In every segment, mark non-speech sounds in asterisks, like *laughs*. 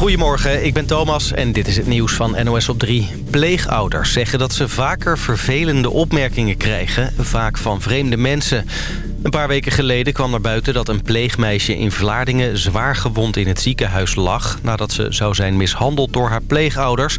Goedemorgen, ik ben Thomas en dit is het nieuws van NOS op 3. Pleegouders zeggen dat ze vaker vervelende opmerkingen krijgen, vaak van vreemde mensen. Een paar weken geleden kwam naar buiten dat een pleegmeisje in Vlaardingen zwaar gewond in het ziekenhuis lag... nadat ze zou zijn mishandeld door haar pleegouders.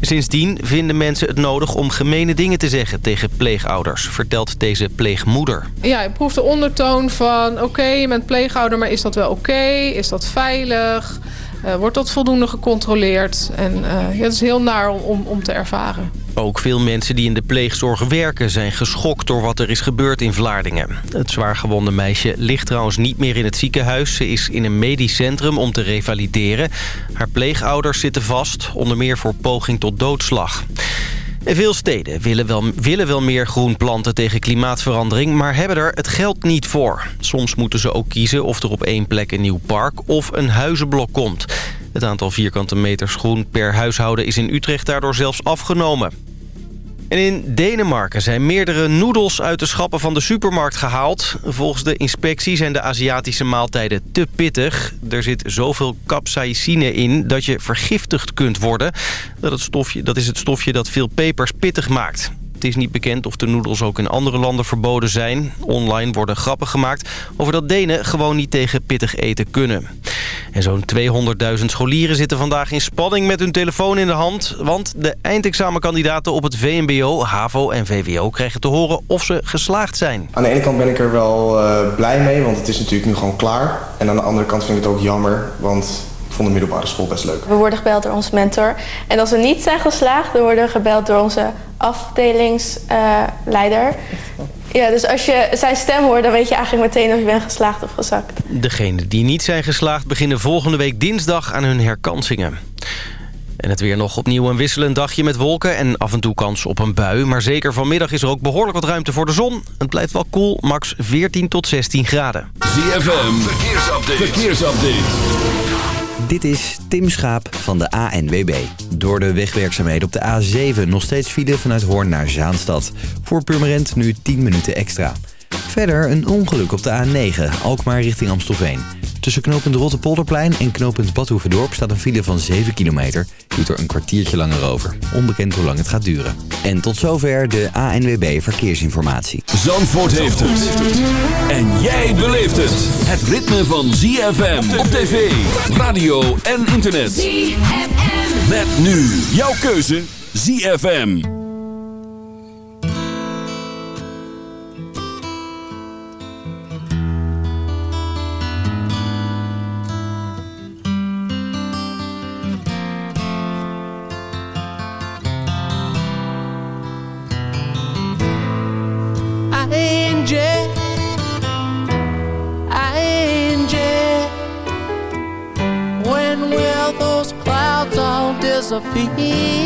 Sindsdien vinden mensen het nodig om gemene dingen te zeggen tegen pleegouders, vertelt deze pleegmoeder. Ja, ik proef de ondertoon van oké, je bent pleegouder, maar is dat wel oké? Is dat veilig? Uh, wordt dat voldoende gecontroleerd? En ja, het is heel naar om, om, om te ervaren. Ook veel mensen die in de pleegzorg werken zijn geschokt door wat er is gebeurd in Vlaardingen. Het zwaargewonde meisje ligt trouwens niet meer in het ziekenhuis. Ze is in een medisch centrum om te revalideren. Haar pleegouders zitten vast, onder meer voor poging tot doodslag. Veel steden willen wel, willen wel meer groen planten tegen klimaatverandering... maar hebben er het geld niet voor. Soms moeten ze ook kiezen of er op één plek een nieuw park of een huizenblok komt. Het aantal vierkante meters groen per huishouden is in Utrecht daardoor zelfs afgenomen. En in Denemarken zijn meerdere noedels uit de schappen van de supermarkt gehaald. Volgens de inspectie zijn de Aziatische maaltijden te pittig. Er zit zoveel capsaicine in dat je vergiftigd kunt worden. Dat, stofje, dat is het stofje dat veel pepers pittig maakt. Het is niet bekend of de noedels ook in andere landen verboden zijn. Online worden grappen gemaakt over dat Denen gewoon niet tegen pittig eten kunnen. En zo'n 200.000 scholieren zitten vandaag in spanning met hun telefoon in de hand. Want de eindexamenkandidaten op het VMBO, HAVO en VWO krijgen te horen of ze geslaagd zijn. Aan de ene kant ben ik er wel uh, blij mee, want het is natuurlijk nu gewoon klaar. En aan de andere kant vind ik het ook jammer, want ik vond de middelbare school best leuk. We worden gebeld door onze mentor. En als we niet zijn geslaagd, dan worden we gebeld door onze afdelingsleider. Uh, *laughs* ja, dus als je zijn stem hoort, dan weet je eigenlijk meteen of je bent geslaagd of gezakt. Degenen die niet zijn geslaagd beginnen volgende week dinsdag aan hun herkansingen. En het weer nog opnieuw een wisselend dagje met wolken en af en toe kans op een bui. Maar zeker vanmiddag is er ook behoorlijk wat ruimte voor de zon. Het blijft wel koel, max 14 tot 16 graden. ZFM, verkeersupdate. verkeersupdate. Dit is Tim Schaap van de ANWB. Door de wegwerkzaamheden op de A7 nog steeds file vanuit Hoorn naar Zaanstad. Voor Purmerend nu 10 minuten extra. Verder een ongeluk op de A9, Alkmaar richting Amstelveen. Tussen knooppunt Rottepolderplein en knooppunt Badhoevedorp staat een file van 7 kilometer. Doet er een kwartiertje langer over. Onbekend hoe lang het gaat duren. En tot zover de ANWB Verkeersinformatie. Zandvoort heeft het. En jij beleeft het. Het ritme van ZFM op tv, radio en internet. ZFM. Met nu jouw keuze ZFM. Disappear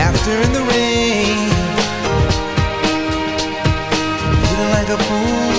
laughter in the rain, feeling like a fool.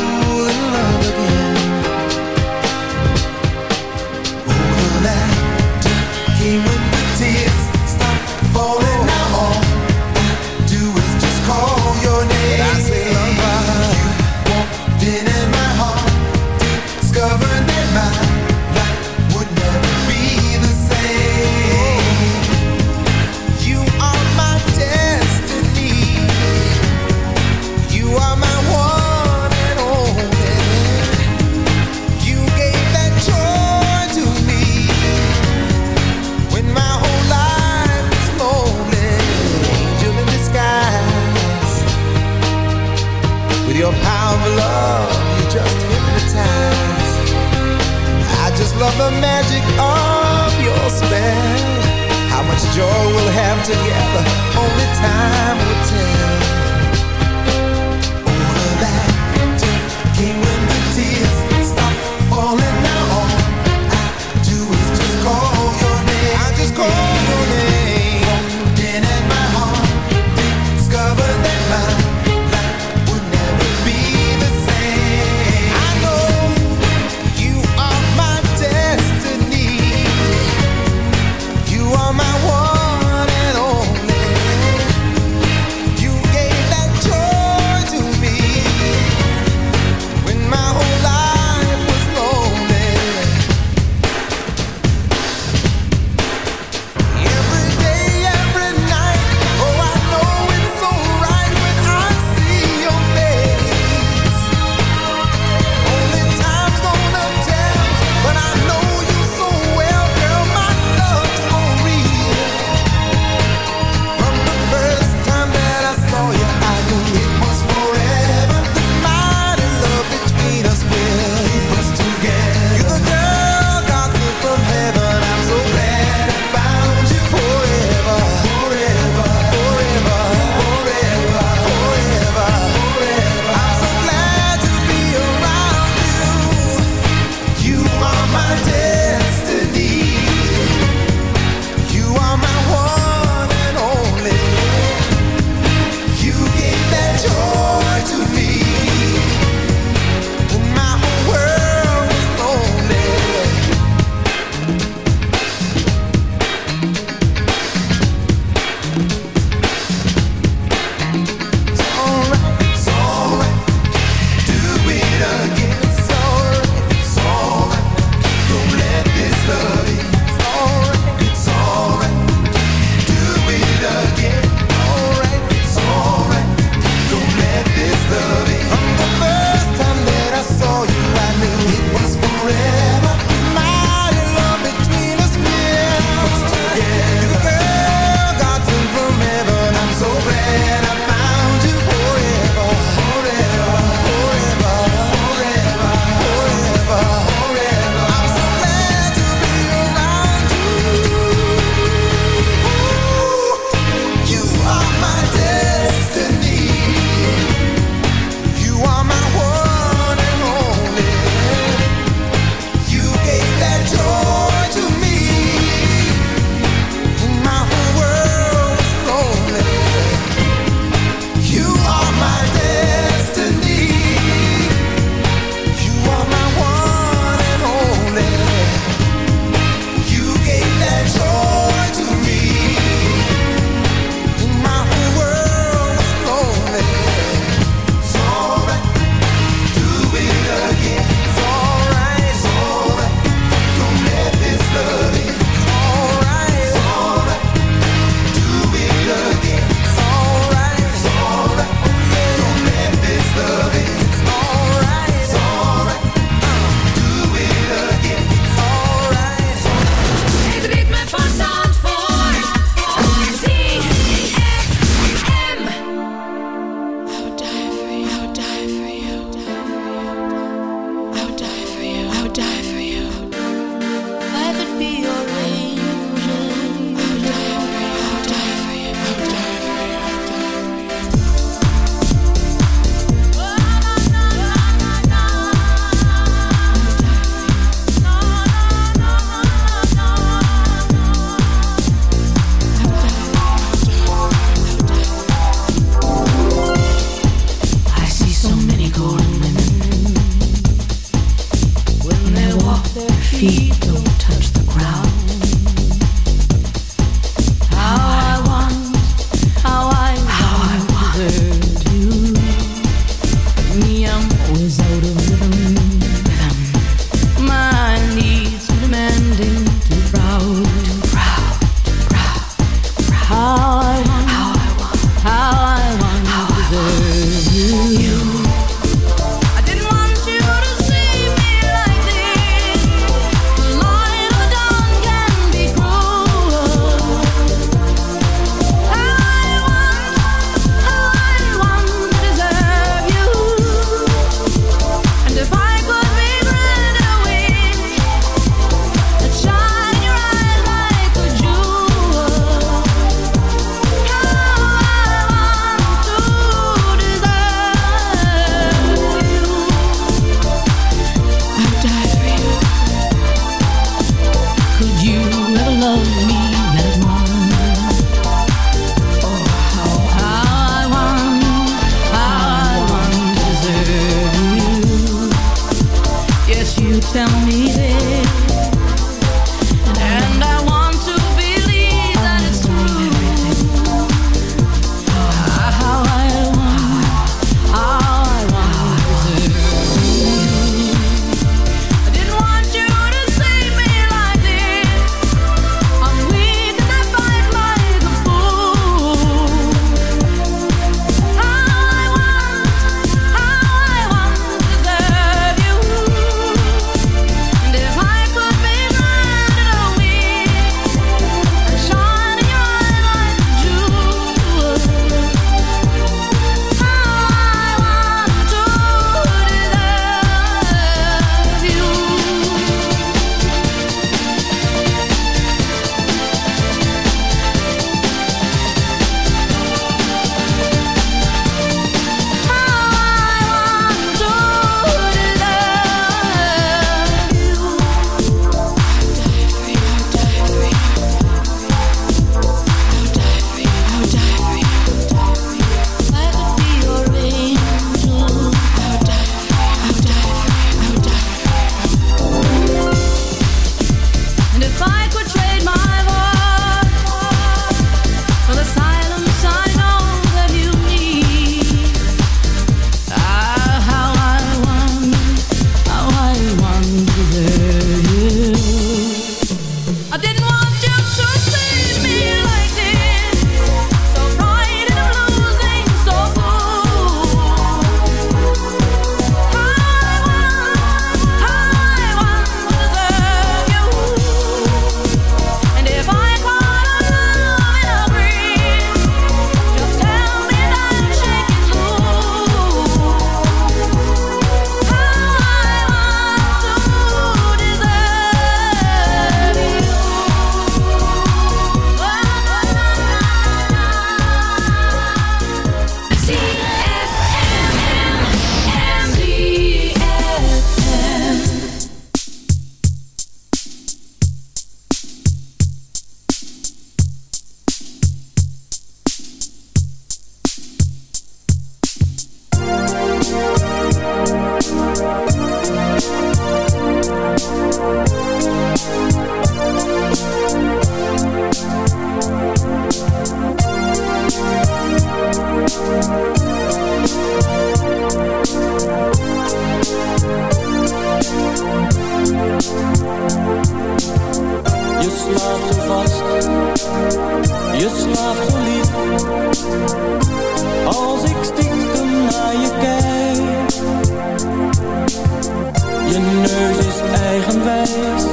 Je neus is eigenwijs,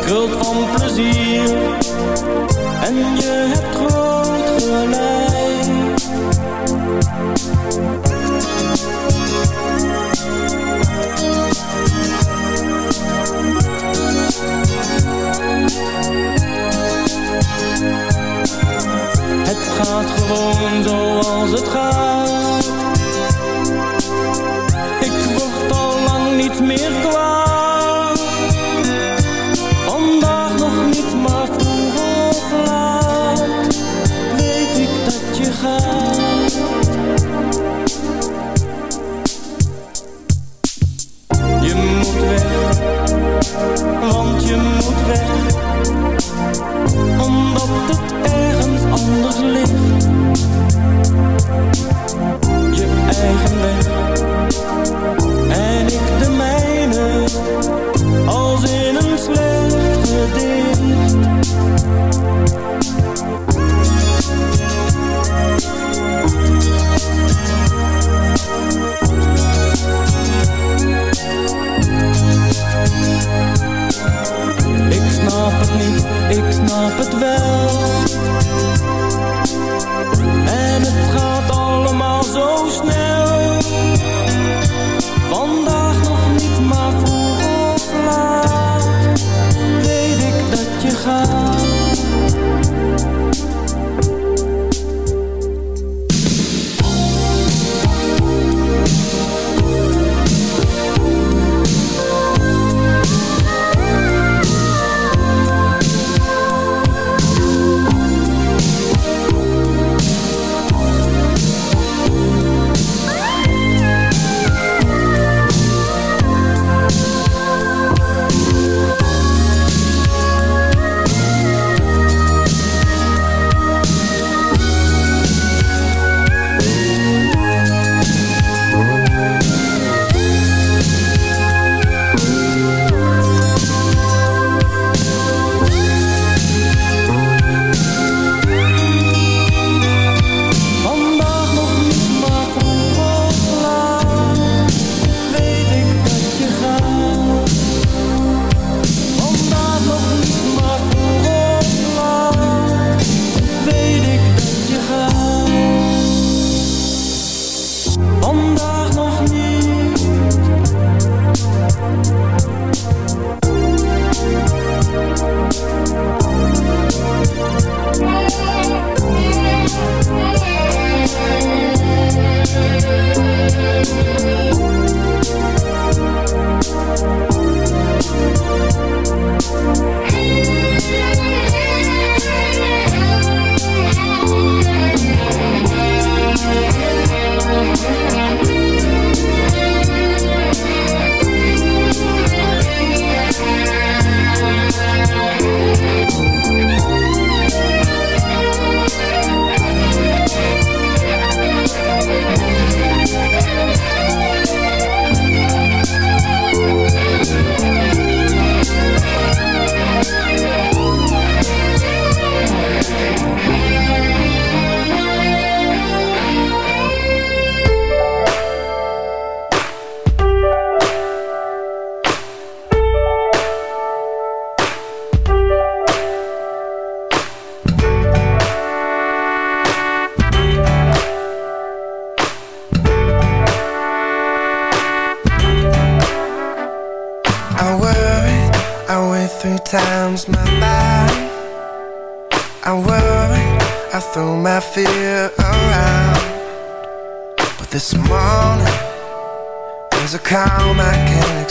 krult van plezier. En je hebt groot gelijk. Het gaat gewoon zo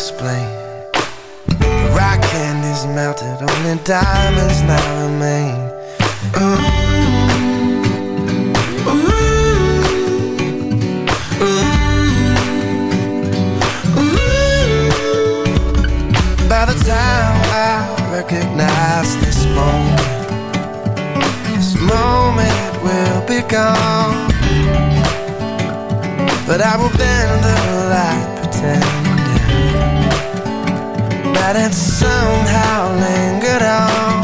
explain. The rock candy's melted, only diamonds now remain. Ooh. By the time I recognize this moment, this moment will be gone. But I will bend the light, pretend that it somehow lingered on.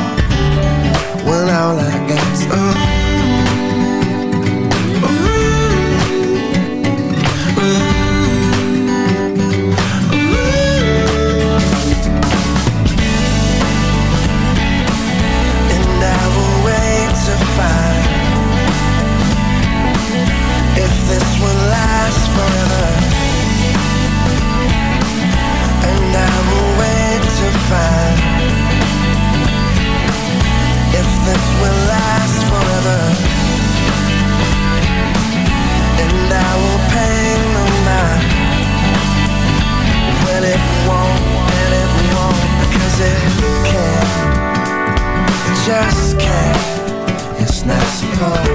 When all I can't, just can't. It's not supposed.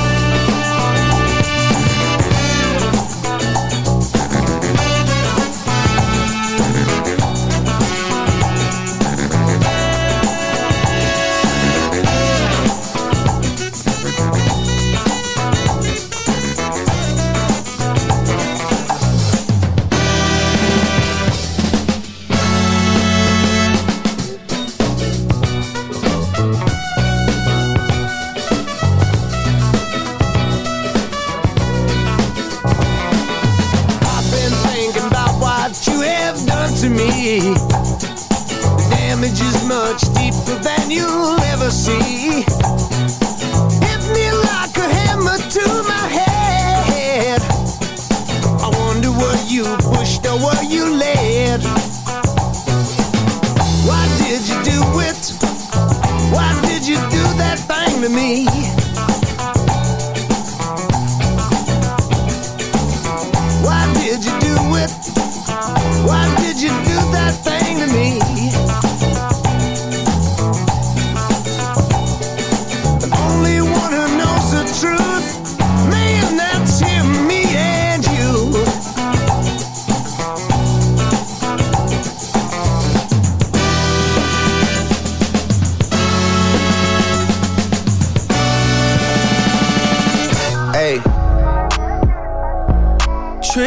You'll ever see.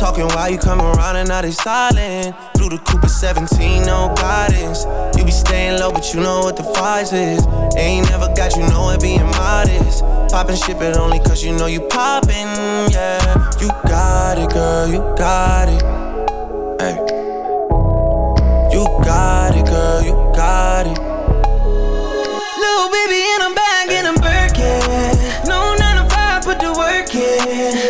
Talking while you come around and now they silent. Flew the Cooper 17, no guidance. You be staying low, but you know what the price is. Ain't never got you know it being modest. Poppin' shit, but only cause you know you poppin', yeah. You got it, girl, you got it. Hey. You got it, girl, you got it. Little baby in a bag in a Birkin. No 9 to 5, put the work in.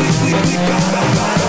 we, we, we, got ba.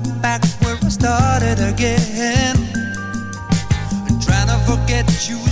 right back where I started again. I'm trying to forget you.